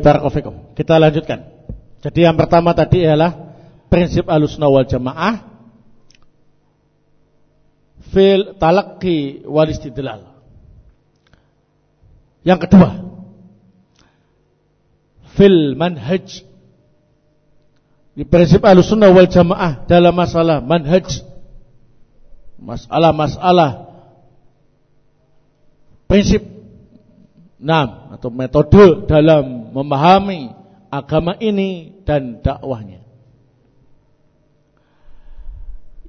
Barakofikum. Kita lanjutkan. Jadi yang pertama tadi adalah prinsip alusna wal jamaah fil talaqi wal istidlal. Yang kedua, fil manhaj. Di prinsip alusna wal jamaah dalam masalah manhaj. Masalah-masalah prinsip enam atau metode dalam memahami agama ini dan dakwahnya.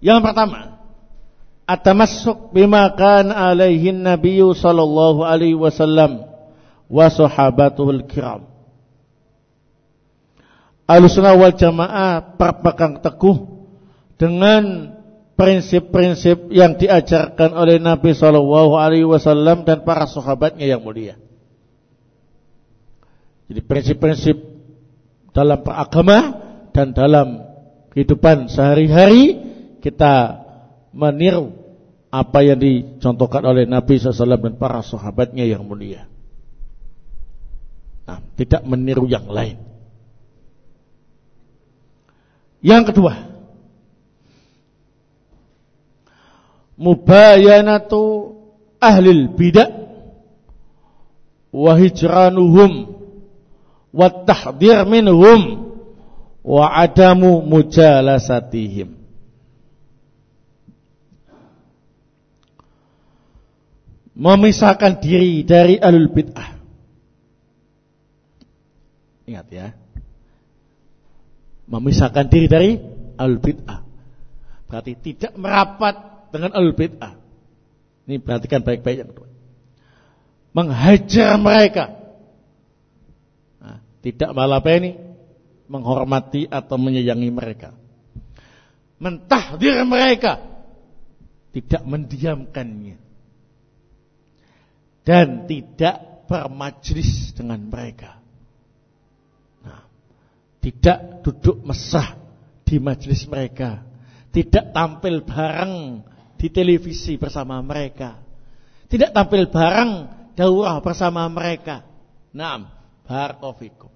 Yang pertama, at-tamassuk bima kana alaihi Nabi sallallahu alaihi wasallam wa sahabatuhul kiram. Alusna wal Jamaah berpegang teguh dengan prinsip-prinsip yang diajarkan oleh Nabi sallallahu alaihi wasallam dan para sahabatnya yang mulia. Jadi prinsip-prinsip dalam beragama dan dalam kehidupan sehari-hari kita meniru apa yang dicontohkan oleh Nabi SAW dan para sahabatnya yang mulia. Nah, tidak meniru yang lain. Yang kedua, mubayanatu ahlil bidah wa hijranuhum wa tahdir minhum wa adamu mujalasatihim. Memisahkan diri dari alul bid'ah. Ingat ya. Memisahkan diri dari alul bid'ah. Berarti tidak merapat dengan alul bid'ah. Ini perhatikan baik-baik yang kedua. Menghajar mereka tidak malah apa ini? Menghormati atau menyayangi mereka. Mentahdir mereka. Tidak mendiamkannya. Dan tidak bermajlis dengan mereka. Nah, tidak duduk mesah di majlis mereka. Tidak tampil bareng di televisi bersama mereka. Tidak tampil bareng daurah bersama mereka. Nah, barakofikum.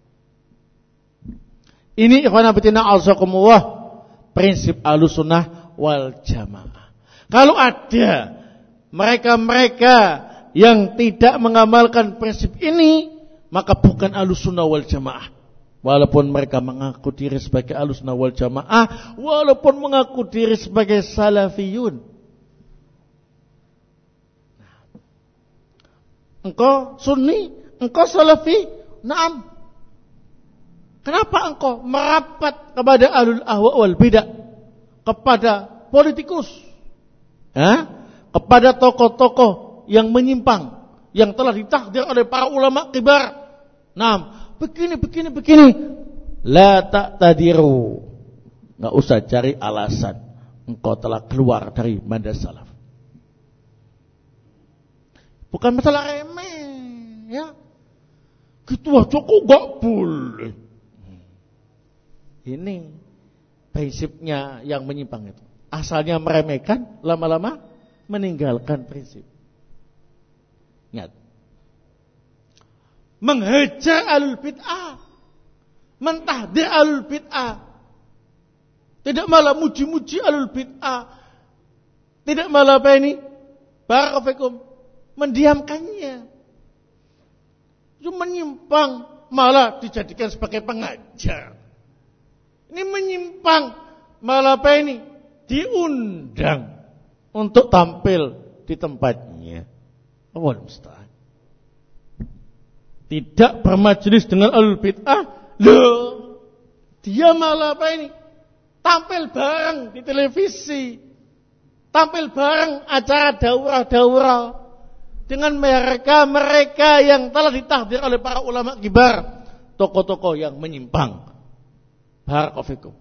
Ini ikhwan abidina azakumullah prinsip alusunah wal jamaah. Kalau ada mereka-mereka yang tidak mengamalkan prinsip ini, maka bukan alusunah wal jamaah. Walaupun mereka mengaku diri sebagai alusna wal jamaah, walaupun mengaku diri sebagai salafiyun. Engkau sunni, engkau salafi, naam. Kenapa engkau merapat kepada alul ahwa wal bidah? Kepada politikus? Kepada tokoh-tokoh yang menyimpang. Yang telah ditakdir oleh para ulama kibar. Nah, begini, begini, begini. La tak tadiru. Nggak usah cari alasan. Engkau telah keluar dari mandat salaf. Bukan masalah remeh. Ya. Gitu aja kok gak boleh. Ini prinsipnya yang menyimpang itu. Asalnya meremehkan, lama-lama meninggalkan prinsip. Ingat. Menghajar alul bid'ah. Mentahdir alul bid'ah. Tidak malah muji-muji alul bid'ah. Tidak malah apa ini? Barakofikum. Mendiamkannya. Cuma menyimpang. Malah dijadikan sebagai pengajar. Ini menyimpang. Malah apa ini? Diundang untuk tampil di tempatnya. Allah musta'an. Tidak bermajelis dengan al bid'ah. Loh, dia malah apa ini? Tampil bareng di televisi. Tampil bareng acara daurah-daurah. Dengan mereka-mereka yang telah ditahdir oleh para ulama kibar. Tokoh-tokoh yang menyimpang Barakofikum.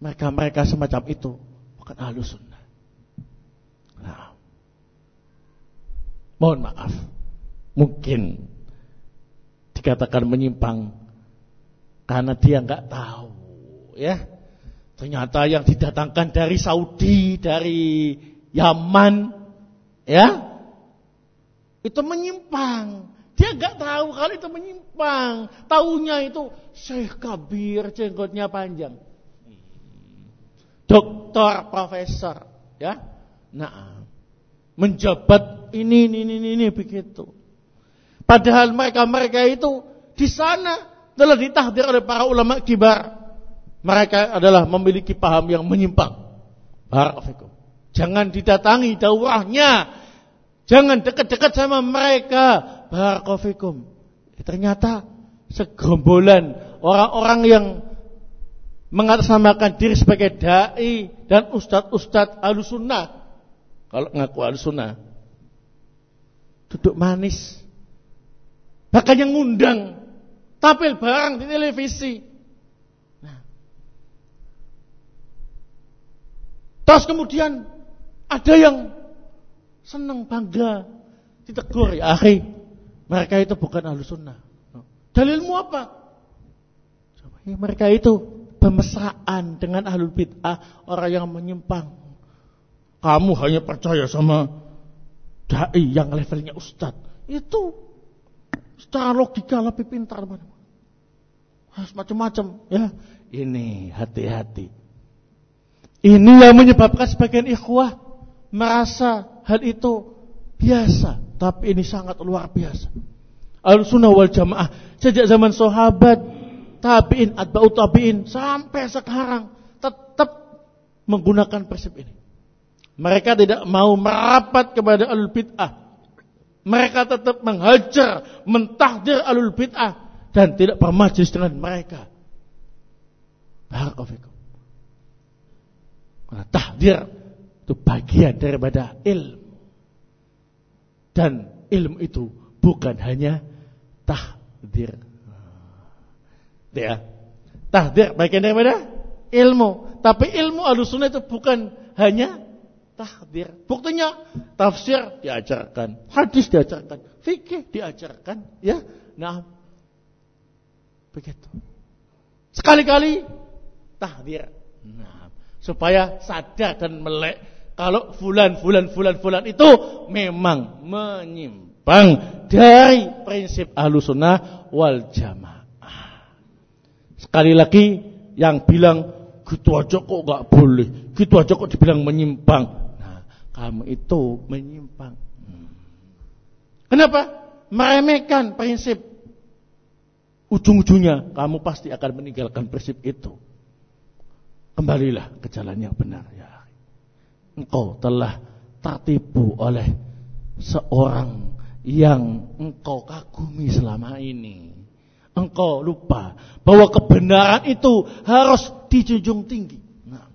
Mereka-mereka semacam itu bukan ahlu sunnah. Nah, mohon maaf. Mungkin dikatakan menyimpang karena dia nggak tahu, ya. Ternyata yang didatangkan dari Saudi, dari Yaman, ya, itu menyimpang Dia nggak tahu kalau itu menyimpang. Tahunya itu Syekh Kabir jenggotnya panjang. Doktor, profesor, ya. Nah, menjabat ini, ini, ini, ini begitu. Padahal mereka-mereka itu di sana telah ditahdir oleh para ulama kibar. Mereka adalah memiliki paham yang menyimpang. Barakallahu Jangan didatangi daurahnya. Jangan dekat-dekat sama mereka. Barakofikum. Ternyata segombolan orang-orang yang mengatasnamakan diri sebagai dai dan ustadz-ustadz alusunnah. Kalau ngaku alusunnah. Duduk manis. Bahkan yang ngundang. Tampil barang di televisi. Nah. Terus kemudian ada yang senang bangga ditegur ya akhi mereka itu bukan ahlu sunnah. Dalilmu apa? Mereka itu pemesraan dengan ahlul bid'ah, orang yang menyimpang. Kamu hanya percaya sama dai yang levelnya ustadz. Itu secara logika lebih pintar. Macam-macam ya. Ini hati-hati. Ini yang menyebabkan sebagian ikhwah merasa hal itu biasa. Tapi ini sangat luar biasa. Al-sunnah wal jamaah. Sejak zaman sahabat, tabi'in, atba'u tabi'in. Sampai sekarang. Tetap menggunakan prinsip ini. Mereka tidak mau merapat kepada alul bid'ah. Mereka tetap menghajar, mentahdir alul bid'ah. Dan tidak bermajlis dengan mereka. Barakallahu Karena tahdir itu bagian daripada ilmu. Dan ilmu itu bukan hanya tahdir. Ya. Tahdir bagian dari mana? Ilmu. Tapi ilmu alusunah itu bukan hanya tahdir. Buktinya tafsir diajarkan, hadis diajarkan, fikih diajarkan, ya. Nah, begitu. Sekali-kali tahdir. Nah, supaya sadar dan melek kalau fulan, fulan, fulan, fulan itu memang menyimpang dari prinsip sunnah wal jamaah. Sekali lagi yang bilang gitu aja kok nggak boleh, gitu aja kok dibilang menyimpang. Nah, kamu itu menyimpang. Kenapa? Meremehkan prinsip. Ujung-ujungnya kamu pasti akan meninggalkan prinsip itu. Kembalilah ke jalan yang benar ya engkau telah tertipu oleh seorang yang engkau kagumi selama ini. Engkau lupa bahwa kebenaran itu harus dijunjung tinggi. Nah,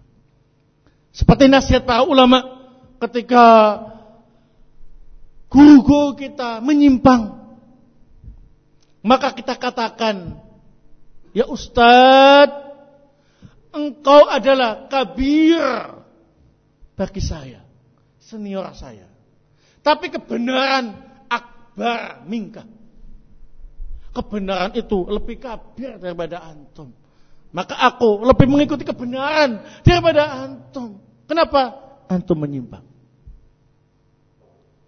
seperti nasihat para ulama ketika guru kita menyimpang, maka kita katakan, ya Ustadz, engkau adalah kabir bagi saya, senior saya. Tapi kebenaran akbar mingka. Kebenaran itu lebih kabir daripada antum. Maka aku lebih mengikuti kebenaran daripada antum. Kenapa? Antum menyimpang.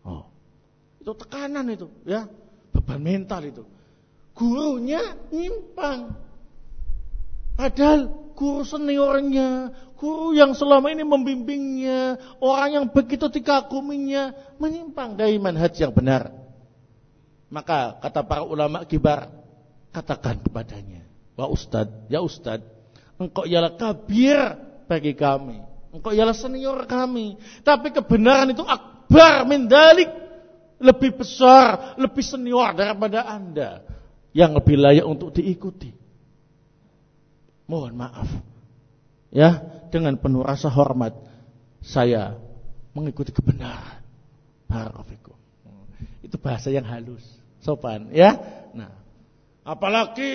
Oh, itu tekanan itu, ya, beban mental itu. Gurunya nyimpang. Padahal guru seniornya, guru yang selama ini membimbingnya, orang yang begitu dikaguminya, menyimpang dari manhaj yang benar. Maka kata para ulama kibar, katakan kepadanya, Wah Ustad, ya Ustad, engkau ialah kabir bagi kami. Engkau ialah senior kami. Tapi kebenaran itu akbar mendalik. Lebih besar, lebih senior daripada anda. Yang lebih layak untuk diikuti. Mohon maaf. Ya, dengan penuh rasa hormat saya mengikuti kebenaran. Barakallahu Itu bahasa yang halus, sopan, ya. Nah, apalagi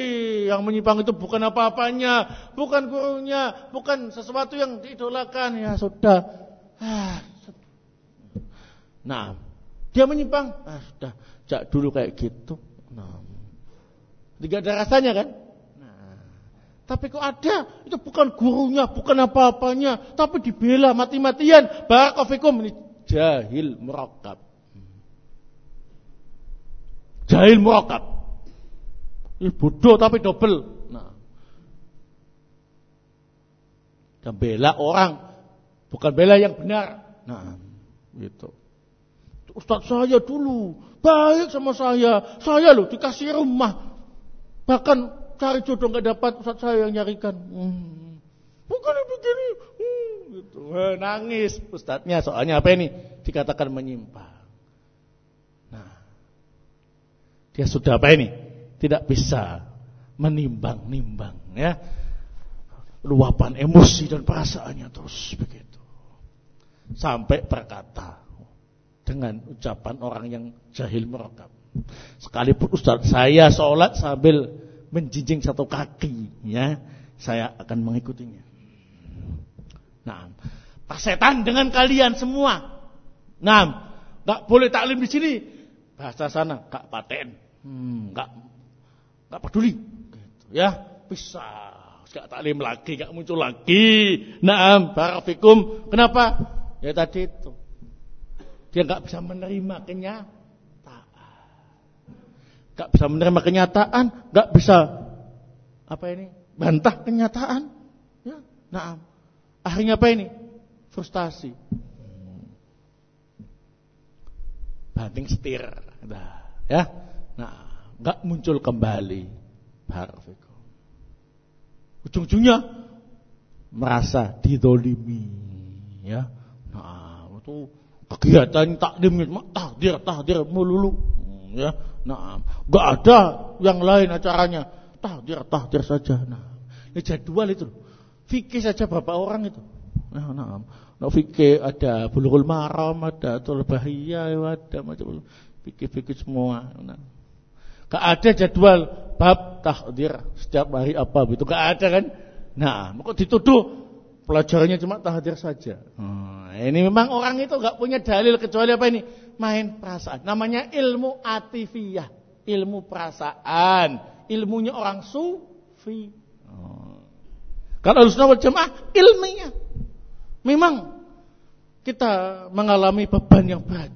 yang menyimpang itu bukan apa-apanya, bukan gurunya, bukan sesuatu yang diidolakan, ya sudah. Ah, nah, dia menyimpang, ah, sudah, jak dulu kayak gitu. Nah, tidak ada rasanya kan? Tapi kok ada, itu bukan gurunya, bukan apa-apanya, tapi dibela mati-matian. Barakofikum ini jahil merakab. jahil murakab. Ini bodoh tapi double. Nah. Dan bela orang bukan bela yang benar. Nah, gitu. Ustaz saya dulu baik sama saya. Saya loh dikasih rumah. Bahkan cari jodoh nggak dapat Ustaz saya yang nyarikan. Hmm. Bukan begini. Hmm, gitu. Nangis Ustaznya soalnya apa ini? Dikatakan menyimpang. Nah, dia sudah apa ini? tidak bisa menimbang-nimbang ya luapan emosi dan perasaannya terus begitu sampai berkata dengan ucapan orang yang jahil merekam sekalipun Ustaz saya sholat sambil menjinjing satu kaki ya saya akan mengikutinya nah setan dengan kalian semua nah nggak boleh taklim di sini bahasa sana nggak paten hmm, nggak nggak peduli. Gitu, ya, bisa. Gak taklim lagi, gak muncul lagi. Naam, barafikum. Kenapa? Ya tadi itu. Dia nggak bisa menerima kenyataan. Gak bisa menerima kenyataan, nggak bisa apa ini? Bantah kenyataan. Ya, naam. Akhirnya apa ini? Frustasi. Banting setir. Nah, ya. Nah, nggak muncul kembali. Barakallahu. Ujung-ujungnya merasa didolimi, ya. Nah, itu kegiatan takdim tahdir tahdir melulu, ya. Nah, nggak ada yang lain acaranya, tahdir tahdir saja. Nah, ini jadwal itu. Fikih saja berapa orang itu. Nah, nah, nah fikih ada bulughul maram, ada tul bahiyah, ada macam fikih-fikih semua. Nah. Gak ada jadwal bab tahdir setiap hari apa gitu. Gak ada kan? Nah, kok dituduh pelajarannya cuma tahdir saja. Hmm, ini memang orang itu gak punya dalil kecuali apa ini? Main perasaan. Namanya ilmu atifiyah. Ilmu perasaan. Ilmunya orang sufi. Kalau harus wal jemaah ilminya. Memang kita mengalami beban yang berat.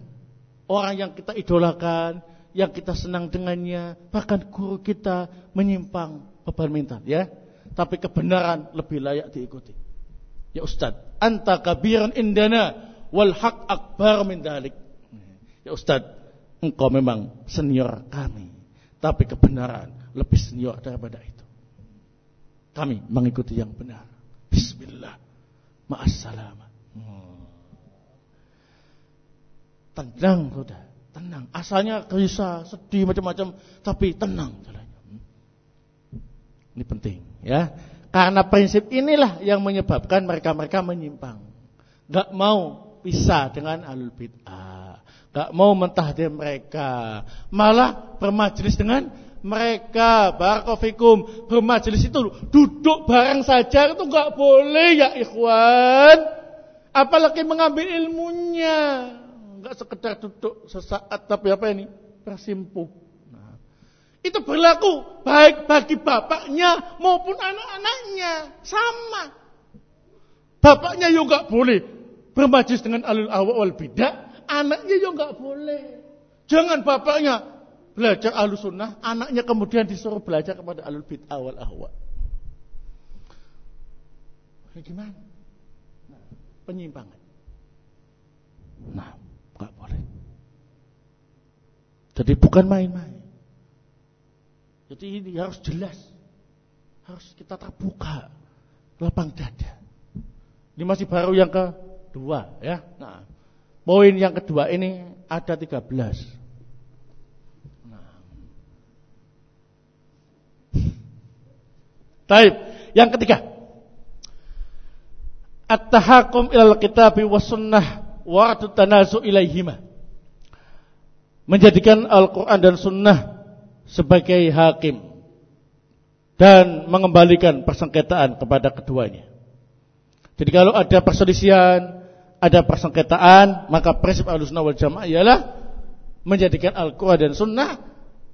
Orang yang kita idolakan, yang kita senang dengannya, bahkan guru kita menyimpang beban mental, ya. Tapi kebenaran lebih layak diikuti. Ya Ustaz, anta kabiran indana wal haq akbar min dalik. Ya Ustaz, engkau memang senior kami, tapi kebenaran lebih senior daripada itu. Kami mengikuti yang benar. Bismillah. Ma'assalamah. Hmm. Tenang, saudara. Tenang. Asalnya gelisah, sedih macam-macam, tapi tenang jalannya. Ini penting, ya. Karena prinsip inilah yang menyebabkan mereka-mereka menyimpang. Gak mau pisah dengan alul bid'ah. Gak mau mentahdir mereka. Malah bermajelis dengan mereka. Barakofikum. Bermajelis itu duduk bareng saja itu gak boleh ya ikhwan. Apalagi mengambil ilmunya nggak sekedar duduk sesaat tapi apa ini bersimpuh. Nah, itu berlaku baik bagi bapaknya maupun anak-anaknya sama. Bapaknya juga boleh bermajlis dengan alul awal wal bidah, anaknya juga nggak boleh. Jangan bapaknya belajar alul sunnah, anaknya kemudian disuruh belajar kepada alul bid'ah wal ahwa. Gimana? Nah, penyimpangan. Nah, nggak boleh. Jadi bukan main-main. Jadi ini harus jelas. Harus kita terbuka. Lapang dada. Ini masih baru yang kedua ya. Nah, poin yang kedua ini ada 13. Nah. Taib. Yang ketiga. At-tahakum ilal kitabi was sunnah waktu tanazu ilaihima. Menjadikan Al-Quran dan Sunnah sebagai hakim dan mengembalikan persengketaan kepada keduanya. Jadi kalau ada perselisihan, ada persengketaan, maka prinsip Ahlussunnah wal Jamaah ialah menjadikan Al-Quran dan Sunnah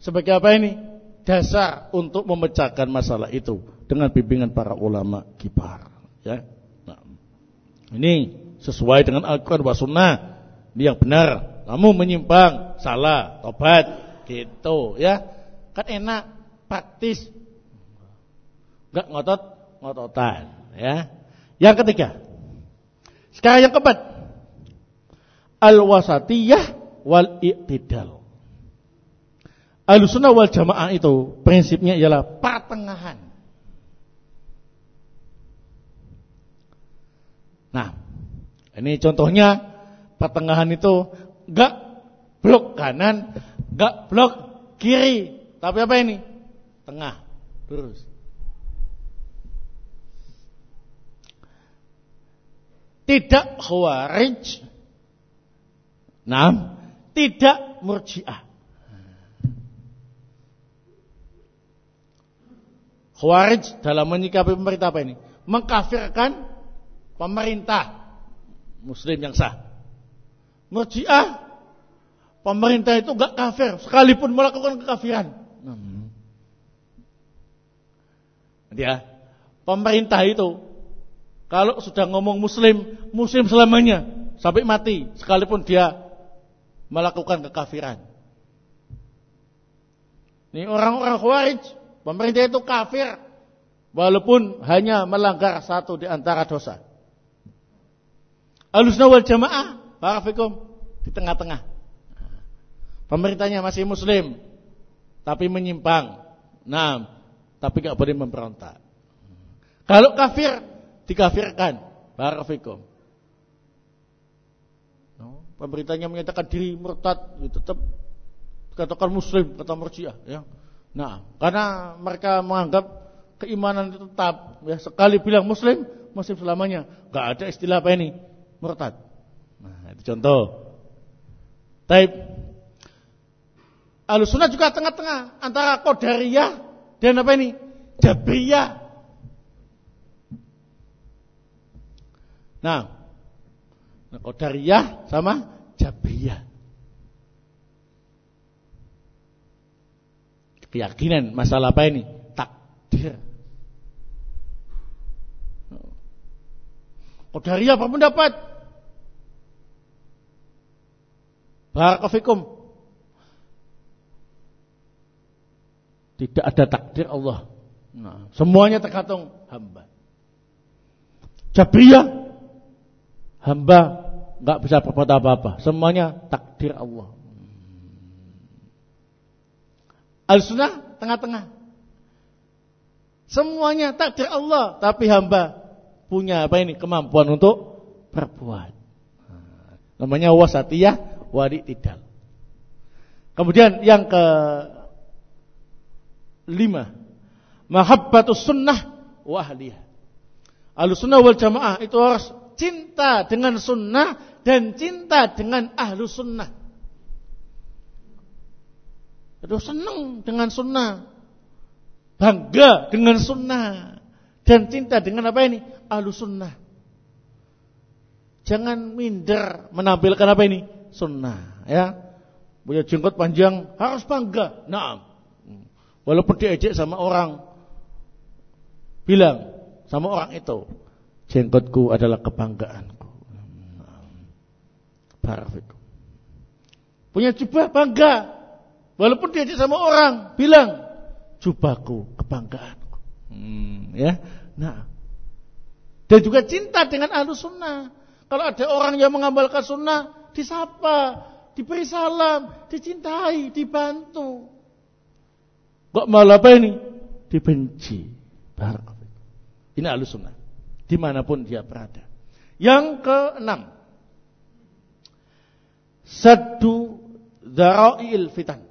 sebagai apa ini? Dasar untuk memecahkan masalah itu dengan bimbingan para ulama kibar. Ya. Nah, ini sesuai dengan Al-Quran wa Sunnah. Yang benar. Kamu menyimpang, salah, tobat. gitu ya. Kan enak, praktis. Enggak ngotot, ngototan ya. Yang ketiga. Sekarang yang keempat. Al-wasatiyah wal i'tidal. Al-sunnah wal jamaah itu prinsipnya ialah pertengahan. Nah, ini contohnya pertengahan itu enggak blok kanan, enggak blok kiri, tapi apa ini? Tengah, lurus. Tidak khawarij. Nah, tidak murjiah. Khawarij dalam menyikapi pemerintah apa ini? Mengkafirkan pemerintah muslim yang sah. Murjiah pemerintah itu enggak kafir sekalipun melakukan kekafiran. Hmm. Ya, pemerintah itu kalau sudah ngomong muslim, muslim selamanya sampai mati sekalipun dia melakukan kekafiran. Ini orang-orang khawarij Pemerintah itu kafir walaupun hanya melanggar satu di antara dosa. Alusna wal jamaah, barafikum di tengah-tengah. Pemerintahnya masih muslim tapi menyimpang. Nah, tapi gak boleh memberontak. Kalau kafir dikafirkan, barafikum. No, pemerintahnya menyatakan diri murtad, gitu, tetap katakan muslim kata murjiah ya. Nah, karena mereka menganggap keimanan itu tetap ya sekali bilang muslim, muslim selamanya. Gak ada istilah apa ini? Murtad. Nah, itu contoh. Taib. Alusuna juga tengah-tengah antara Qadariyah dan apa ini? Jabriyah. Nah, Qadariyah sama Jabriyah. keyakinan masalah apa ini? Takdir. Qadariyah berpendapat Barakofikum Tidak ada takdir Allah nah, Semuanya tergantung hamba Jabriyah Hamba nggak bisa berbuat apa-apa Semuanya takdir Allah Al-Sunnah tengah-tengah. Semuanya takdir Allah, tapi hamba punya apa ini kemampuan untuk berbuat. Namanya wasatiyah wadi tidak. Kemudian yang ke lima, mahabbatus sunnah wa ahliyah. Al-sunnah wal jamaah itu harus cinta dengan sunnah dan cinta dengan ahlu sunnah. Itu senang dengan sunnah. Bangga dengan sunnah. Dan cinta dengan apa ini? Ahlu sunnah. Jangan minder menampilkan apa ini? Sunnah. Ya. Punya jenggot panjang harus bangga. Nah. Walaupun diejek sama orang. Bilang sama orang itu. Jenggotku adalah kebanggaanku. Barafikum. Punya jubah bangga. Walaupun diajak sama orang, bilang jubahku, kebanggaanku. Hmm, ya. Nah. Dan juga cinta dengan ahlu sunnah. Kalau ada orang yang mengamalkan sunnah, disapa, diberi salam, dicintai, dibantu. Kok malah apa ini? Dibenci. Barakallahu. Ini ahlu sunnah. Di mana pun dia berada. Yang keenam. Sadu dara'il fitan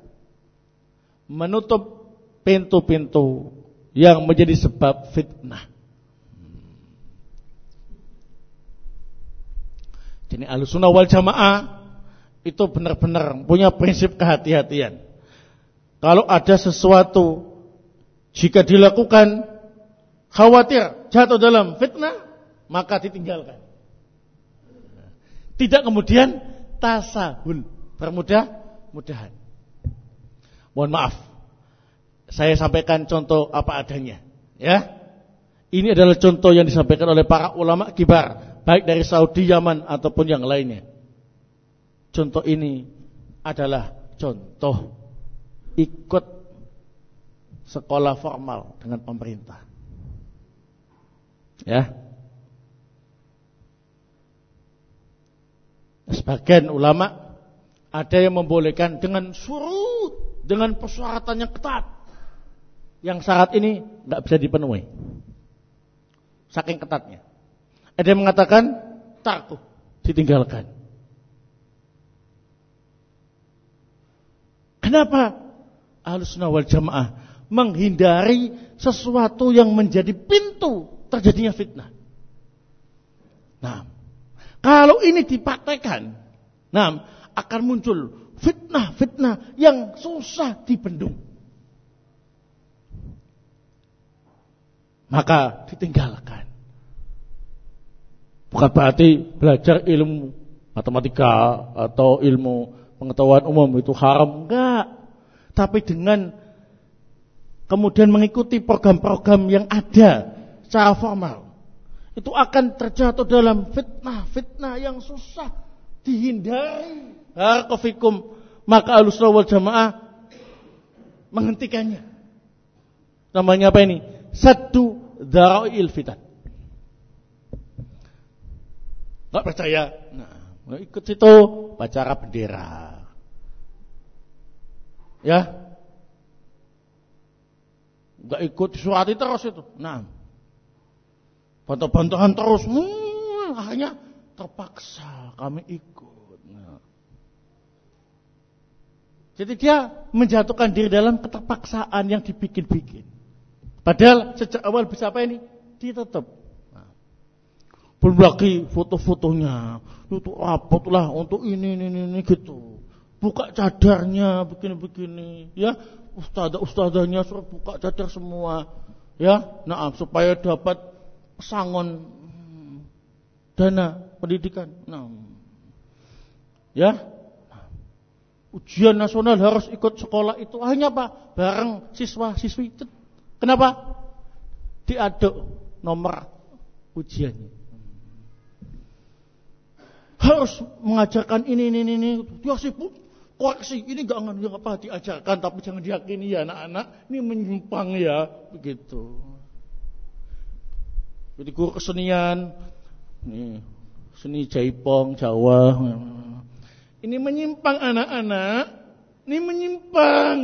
menutup pintu-pintu yang menjadi sebab fitnah. Jadi alusunah wal jamaah itu benar-benar punya prinsip kehati-hatian. Kalau ada sesuatu jika dilakukan khawatir jatuh dalam fitnah, maka ditinggalkan. Tidak kemudian tasahul, bermudah-mudahan. Mohon maaf. Saya sampaikan contoh apa adanya. Ya. Ini adalah contoh yang disampaikan oleh para ulama kibar, baik dari Saudi, Yaman ataupun yang lainnya. Contoh ini adalah contoh ikut sekolah formal dengan pemerintah. Ya. Sebagian ulama ada yang membolehkan dengan surut, dengan persyaratan yang ketat. Yang syarat ini nggak bisa dipenuhi. Saking ketatnya. Ada yang mengatakan takut ditinggalkan. Kenapa? Ahlus wal jamaah menghindari sesuatu yang menjadi pintu terjadinya fitnah. Nah, kalau ini dipraktekkan, nah akan muncul fitnah-fitnah yang susah dibendung. Maka ditinggalkan. Bukan berarti belajar ilmu matematika atau ilmu pengetahuan umum itu haram enggak. Tapi dengan kemudian mengikuti program-program yang ada secara formal itu akan terjatuh dalam fitnah-fitnah yang susah dihindari. Harkofikum maka alusna wal jamaah menghentikannya. Namanya apa ini? Satu darail fitan. Gak percaya? Nah, ikut situ bacara bendera. Ya. Enggak ikut surat terus itu. Nah. Bantah-bantahan terus. Hmm, akhirnya terpaksa kami ikut. Nah. Jadi dia menjatuhkan diri dalam keterpaksaan yang dibikin-bikin. Padahal sejak awal bisa apa ini? Ditutup. Nah. Belum lagi foto-fotonya. Itu rapot lah untuk ini, ini, ini gitu buka cadarnya begini-begini ya ustadzah ustadzahnya suruh buka cadar semua ya nah supaya dapat pesangon dana pendidikan. Nah ya? Ujian nasional harus ikut sekolah itu. Hanya apa? Bareng siswa siswi kenapa? Diaduk nomor ujiannya. Harus mengajarkan ini ini ini dia sibuk koreksi. Ini gak nggak apa diajarkan tapi jangan diyakini ya anak-anak. Ini menyimpang ya. Begitu jadi guru kesenian nih seni Jaipong Jawa ini menyimpang anak-anak ini menyimpang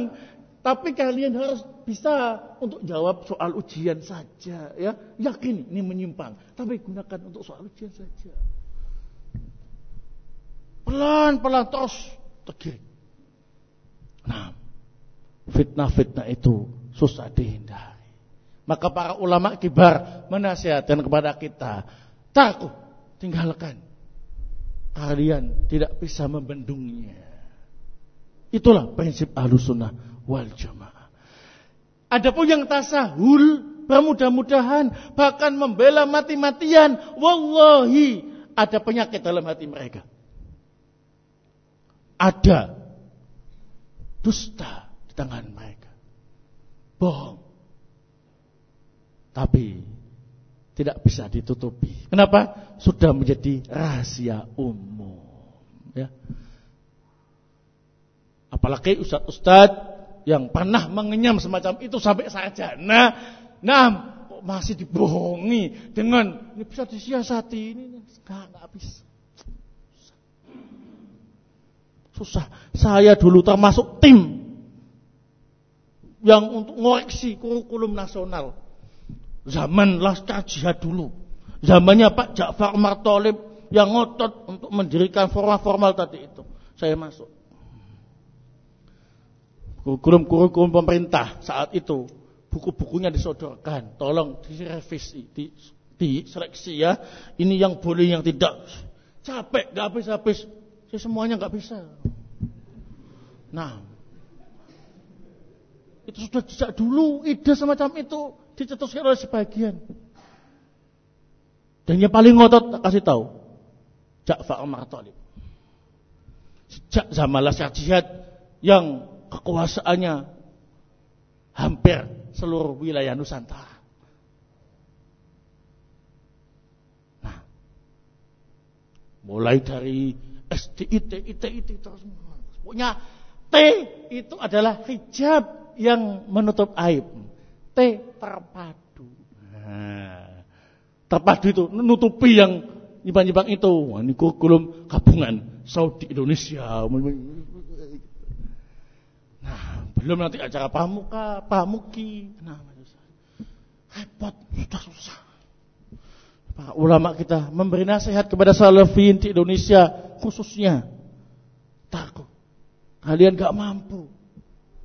tapi kalian harus bisa untuk jawab soal ujian saja ya yakin ini menyimpang tapi gunakan untuk soal ujian saja pelan-pelan terus tergiring. Nah, fitnah-fitnah itu susah dihindari. Maka para ulama kibar menasihatkan kepada kita, takut tinggalkan. Kalian tidak bisa membendungnya. Itulah prinsip sunnah wal jamaah. Adapun yang tasahul, bermudah-mudahan, bahkan membela mati-matian, wallahi ada penyakit dalam hati mereka ada dusta di tangan mereka. Bohong. Tapi tidak bisa ditutupi. Kenapa? Sudah menjadi rahasia umum. Ya. Apalagi ustadz-ustadz yang pernah mengenyam semacam itu sampai saja. Nah, nah masih dibohongi dengan ini bisa disiasati ini nggak nggak bisa. Susah. Saya dulu termasuk tim yang untuk ngoreksi kurikulum nasional. Zaman Laskar Jihad dulu. Zamannya Pak Ja'far Martolib yang ngotot untuk mendirikan formal-formal tadi itu. Saya masuk. Kurikulum-kurikulum pemerintah saat itu buku-bukunya disodorkan, tolong direvisi, di, diseleksi ya. Ini yang boleh, yang tidak. Capek, gak habis-habis Ya semuanya nggak bisa. Nah, itu sudah sejak dulu ide semacam itu dicetuskan oleh sebagian. Dan yang paling ngotot kasih tahu, Ja'far Umar Talib. Sejak zaman Laskar Jihad yang kekuasaannya hampir seluruh wilayah Nusantara. Nah, mulai dari SD, IT, IT, terus. Pokoknya T itu adalah hijab yang menutup aib. T terpadu. Nah, terpadu itu nutupi yang nyibang-nyibang itu. Ini kurikulum gabungan Saudi Indonesia. Nah, belum nanti acara pamuka, pamuki. Nah, repot, sudah susah. Para ulama kita memberi nasihat kepada salafin di Indonesia khususnya. Takut. Kalian gak mampu.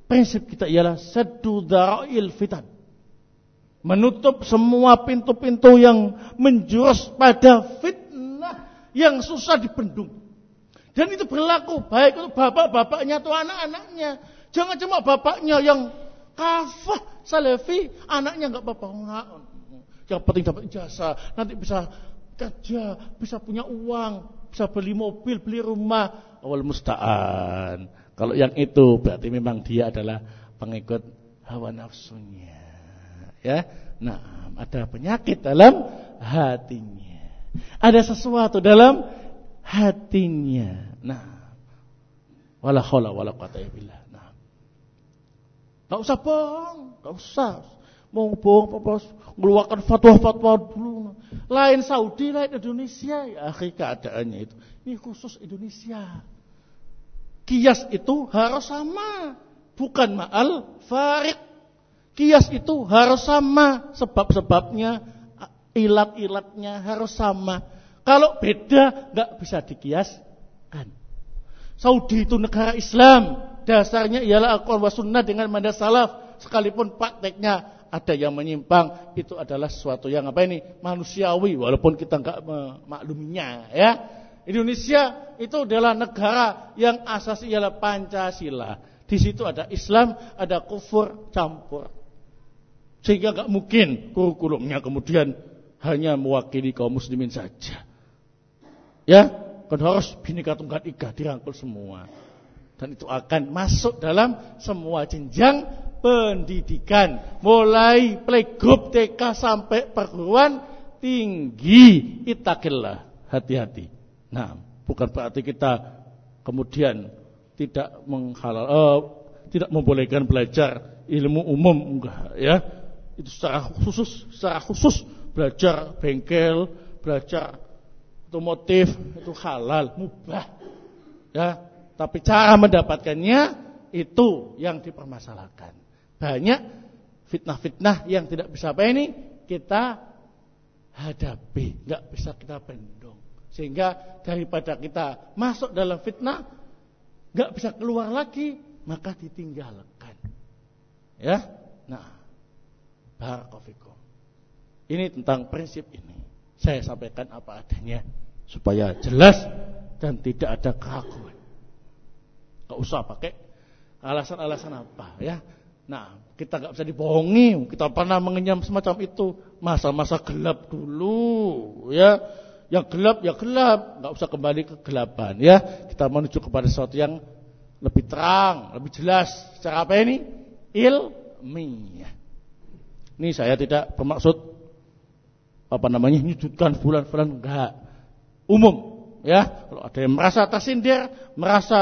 Prinsip kita ialah sedu darail fitan. Menutup semua pintu-pintu yang menjurus pada fitnah yang susah dibendung. Dan itu berlaku baik untuk bapak-bapaknya atau anak-anaknya. Jangan cuma bapaknya yang kafah salafi, anaknya nggak apa-apa. Yang penting dapat jasa, nanti bisa kerja, bisa punya uang, bisa beli mobil, beli rumah. Awal musta'an. Kalau yang itu berarti memang dia adalah pengikut hawa nafsunya. Ya. Nah, ada penyakit dalam hatinya. Ada sesuatu dalam hatinya. Nah, wala khala wala quwata billah. Nah. Enggak usah bohong, enggak usah. Mau bohong apa mengeluarkan fatwa-fatwa dulu. Lain Saudi, lain Indonesia. Ya, akhir keadaannya itu. Ini khusus Indonesia. Kias itu harus sama. Bukan ma'al farik. Kias itu harus sama. Sebab-sebabnya, ilat-ilatnya harus sama. Kalau beda, nggak bisa dikiaskan. Saudi itu negara Islam. Dasarnya ialah Al-Quran wa Sunnah dengan mandat salaf. Sekalipun prakteknya ada yang menyimpang itu adalah sesuatu yang apa ini manusiawi walaupun kita nggak memakluminya ya Indonesia itu adalah negara yang asasi ialah Pancasila di situ ada Islam ada kufur campur sehingga nggak mungkin kurikulumnya kemudian hanya mewakili kaum muslimin saja. Ya kan harus bineka tunggal ika dirangkul semua. Dan itu akan masuk dalam semua jenjang pendidikan. Mulai playgroup TK sampai perguruan tinggi. Itakillah hati-hati. Nah bukan berarti kita kemudian tidak menghalal uh, tidak membolehkan belajar ilmu umum enggak ya itu secara khusus secara khusus belajar bengkel belajar otomotif itu halal mubah ya tapi cara mendapatkannya itu yang dipermasalahkan. Banyak fitnah-fitnah yang tidak bisa apa ini kita hadapi, nggak bisa kita bendung. Sehingga daripada kita masuk dalam fitnah, nggak bisa keluar lagi, maka ditinggalkan. Ya, nah, barakofikum. Ini tentang prinsip ini. Saya sampaikan apa adanya supaya jelas dan tidak ada keraguan. Gak usah pakai alasan-alasan apa ya. Nah, kita nggak bisa dibohongi. Kita pernah mengenyam semacam itu. Masa-masa gelap dulu, ya. Yang gelap ya gelap, nggak usah kembali ke kegelapan, ya. Kita menuju kepada sesuatu yang lebih terang, lebih jelas. Secara apa ini? Ilmiah. Ini saya tidak bermaksud apa namanya nyudutkan bulan-bulan enggak. Umum, ya. Kalau ada yang merasa tersindir, merasa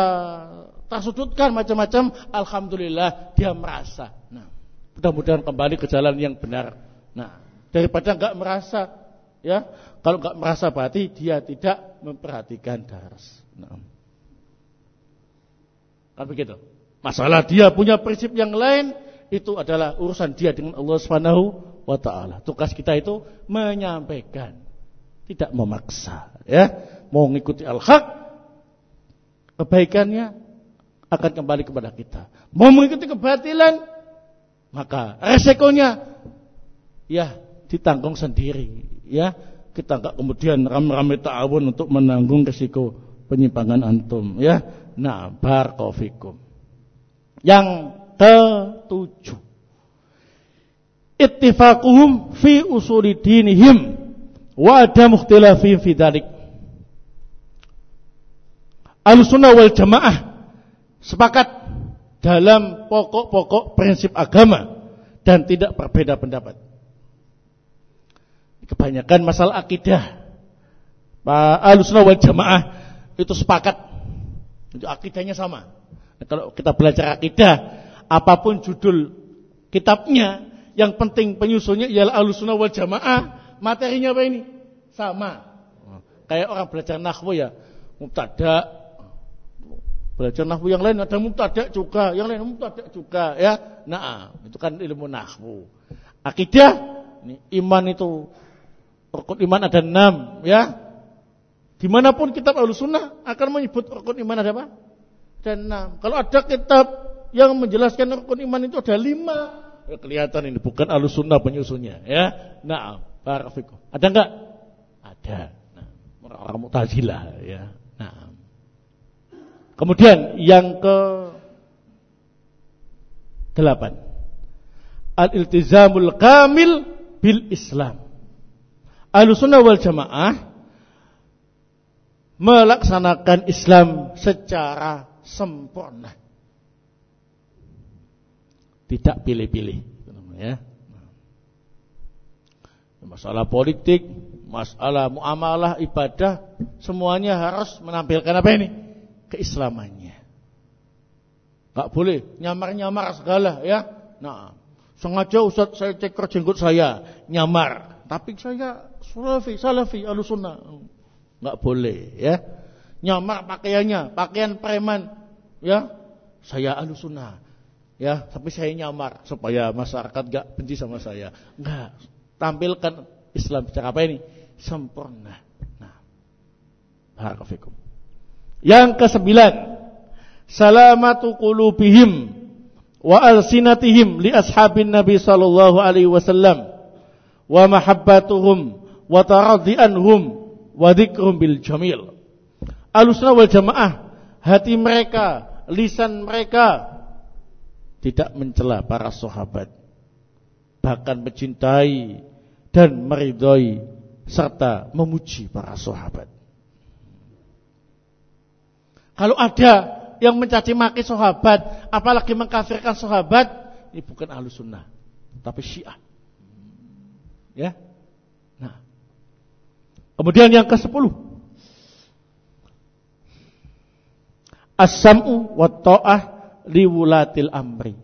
tersudutkan macam-macam, alhamdulillah dia merasa. Nah, mudah-mudahan kembali ke jalan yang benar. Nah, daripada nggak merasa, ya, kalau nggak merasa berarti dia tidak memperhatikan dars. Nah, kan begitu. Masalah dia punya prinsip yang lain itu adalah urusan dia dengan Allah Subhanahu wa taala. Tugas kita itu menyampaikan, tidak memaksa, ya. Mau mengikuti al-haq kebaikannya akan kembali kepada kita. Mau mengikuti kebatilan, maka resikonya ya ditanggung sendiri. Ya, kita enggak kemudian rame-rame ta'awun untuk menanggung resiko penyimpangan antum. Ya, nah barakofikum. Yang ketujuh, ittifaquhum fi usuli dinihim wa ada mukhtilafin fi dalik. Al-sunnah wal jamaah sepakat dalam pokok-pokok prinsip agama dan tidak berbeda pendapat. Kebanyakan masalah akidah. Alusna wal Jamaah itu sepakat. Itu akidahnya sama. Kalau kita belajar akidah, apa pun judul kitabnya, yang penting penyusunnya ialah alusuna wal jamaah, materinya apa ini? Sama. Kayak orang belajar nahwu ya, mubtada. Belajar nahwu yang lain ada mubtada juga, yang lain mubtada juga ya. Nah, itu kan ilmu nahwu. Akidah, iman itu rukun iman ada enam ya. Di mana pun kitab Ahlussunnah akan menyebut rukun iman ada apa? dan enam. Kalau ada kitab yang menjelaskan rukun iman itu ada lima, ya kelihatan ini bukan alusunnah penyusunnya, ya. Nah, barafikum. Ada enggak? Ada. Nah, orang ya. Nah. Kemudian yang ke delapan, al-iltizamul kamil bil Islam. Ahlussunnah wal Jamaah melaksanakan Islam secara sempurna. Tidak pilih-pilih. Ya. Masalah politik, masalah muamalah, ibadah, semuanya harus menampilkan apa ini? Keislamannya. Gak boleh nyamar-nyamar segala ya. Nah, sengaja Ustaz saya cek jenggot saya nyamar, tapi saya salafi, salafi, alusunnah. Gak boleh ya nyamar pakaiannya, pakaian preman, ya, saya alusuna, ya, tapi saya nyamar supaya masyarakat gak benci sama saya. Enggak, tampilkan Islam secara apa ini? Sempurna. Nah, barakallahu Yang kesembilan, salamatu qulubihim wa alsinatihim li ashabin Nabi sallallahu alaihi wasallam wa mahabbatuhum wa taradhi'anhum wa dzikrum bil jamil. Alusna wal jamaah hati mereka, lisan mereka tidak mencela para sahabat, bahkan mencintai dan meridhoi serta memuji para sahabat. Kalau ada yang mencaci maki sahabat, apalagi mengkafirkan sahabat, ini bukan ahlu sunnah, tapi syiah. Ya. Nah. Kemudian yang ke sepuluh. as-sam'u wa ta'ah liwulatil amri.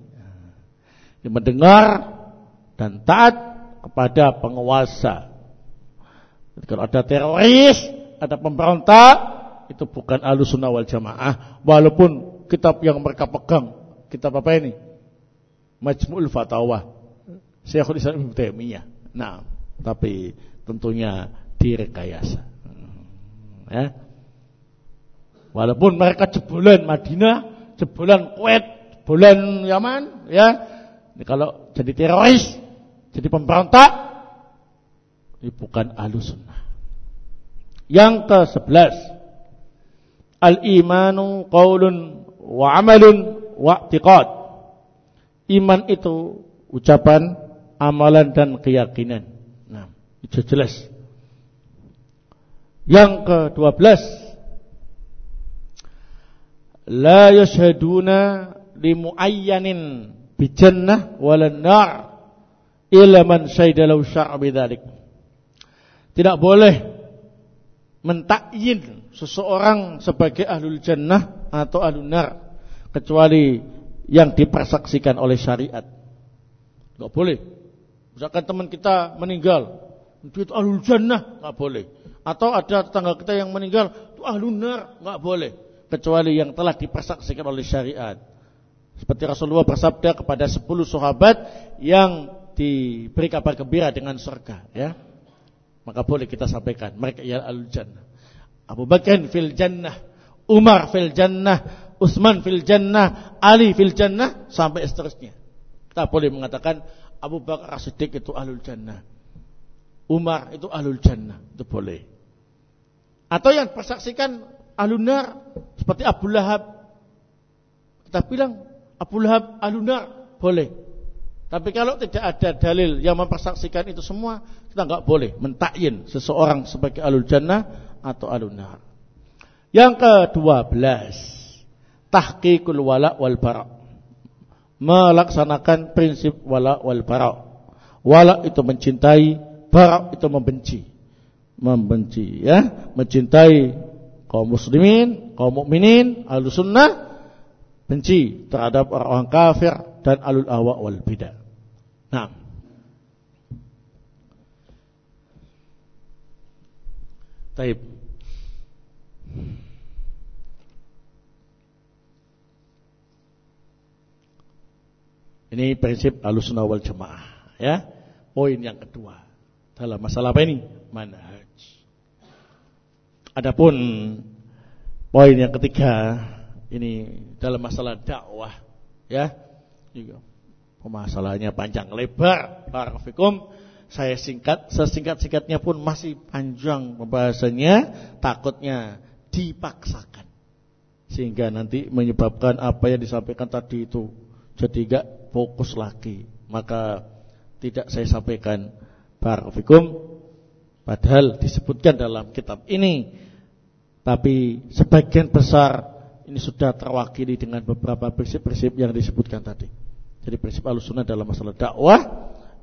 Mendengar dan taat kepada penguasa. Kalau ada teroris, ada pemberontak, itu bukan alusunah wal jamaah. Walaupun kitab yang mereka pegang, kitab apa ini? Majmu'ul Fatawa. Syekhul Islam Ibnu Taimiyah. Nah, tapi tentunya direkayasa. Ya. Walaupun mereka jebolan Madinah, jebolan Kuwait, jebolan Yaman, ya. Ini kalau jadi teroris, jadi pemberontak, ini bukan ahlu sunnah. Yang ke sebelas, al-imanu qaulun wa amalun wa i'tiqad. Iman itu ucapan, amalan dan keyakinan. Nah, itu jelas. Yang ke dua belas, la yashhaduna li muayyanin bi jannah wala nar illa man syahida law bidzalik. Tidak boleh mentakyin seseorang sebagai ahlul jannah atau ahlul nar kecuali yang dipersaksikan oleh syariat. Enggak boleh. Misalkan teman kita meninggal, itu ahlul jannah, enggak boleh. Atau ada tetangga kita yang meninggal, itu ahlul nar, enggak boleh kecuali yang telah dipersaksikan oleh syariat. Seperti Rasulullah bersabda kepada 10 sahabat yang diberi kabar gembira dengan surga, ya. Maka boleh kita sampaikan mereka ya al jannah. Abu Bakar fil jannah, Umar fil jannah, Utsman fil jannah, Ali fil jannah sampai seterusnya. Kita boleh mengatakan Abu Bakar Siddiq itu ahlul jannah. Umar itu ahlul jannah, itu boleh. Atau yang persaksikan alunar seperti Abu Lahab. Kita bilang Abu Lahab alunar boleh. Tapi kalau tidak ada dalil yang mempersaksikan itu semua, kita nggak boleh mentakyin seseorang sebagai alul jannah atau alunar. Yang kedua belas, tahqiqul wala wal bara. Melaksanakan prinsip wala wal bara. Wala itu mencintai, bara itu membenci. Membenci ya, mencintai kaum muslimin, kaum mukminin, ahlu sunnah benci terhadap orang-orang kafir dan alul awa wal bidah. Nah, Taib. Ini prinsip alusunah wal jamaah. Ya. Poin yang kedua. Dalam masalah apa ini? Manhaj. Adapun poin yang ketiga. Ini dalam masalah dakwah. Ya. Juga. Pemasalahnya panjang lebar. Barafikum. Saya singkat. Sesingkat-singkatnya pun masih panjang pembahasannya. Takutnya dipaksakan. Sehingga nanti menyebabkan apa yang disampaikan tadi itu jadi gak fokus lagi. Maka tidak saya sampaikan barafikum padahal disebutkan dalam kitab ini. Tapi sebagian besar ini sudah terwakili dengan beberapa prinsip-prinsip yang disebutkan tadi. Jadi prinsip alusuna dalam masalah dakwah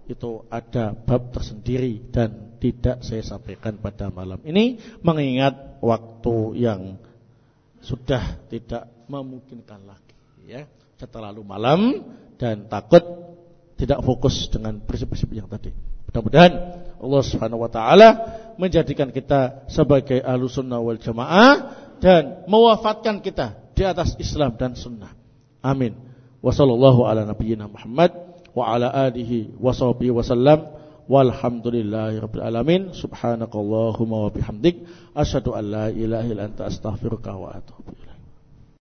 itu ada bab tersendiri dan tidak saya sampaikan pada malam ini mengingat waktu yang sudah tidak memungkinkan lagi ya terlalu malam dan takut tidak fokus dengan prinsip-prinsip yang tadi. Mudah-mudahan Allah Subhanahu wa taala menjadikan kita sebagai ahlussunnah wal jamaah dan mewafatkan kita di atas Islam dan sunnah. Amin. Wa sallallahu ala nabiyyina Muhammad wa ala alihi wasallam walhamdulillahi rabbil alamin subhanakallahumma wa bihamdik asyhadu an la ilaha illa anta astaghfiruka wa atubu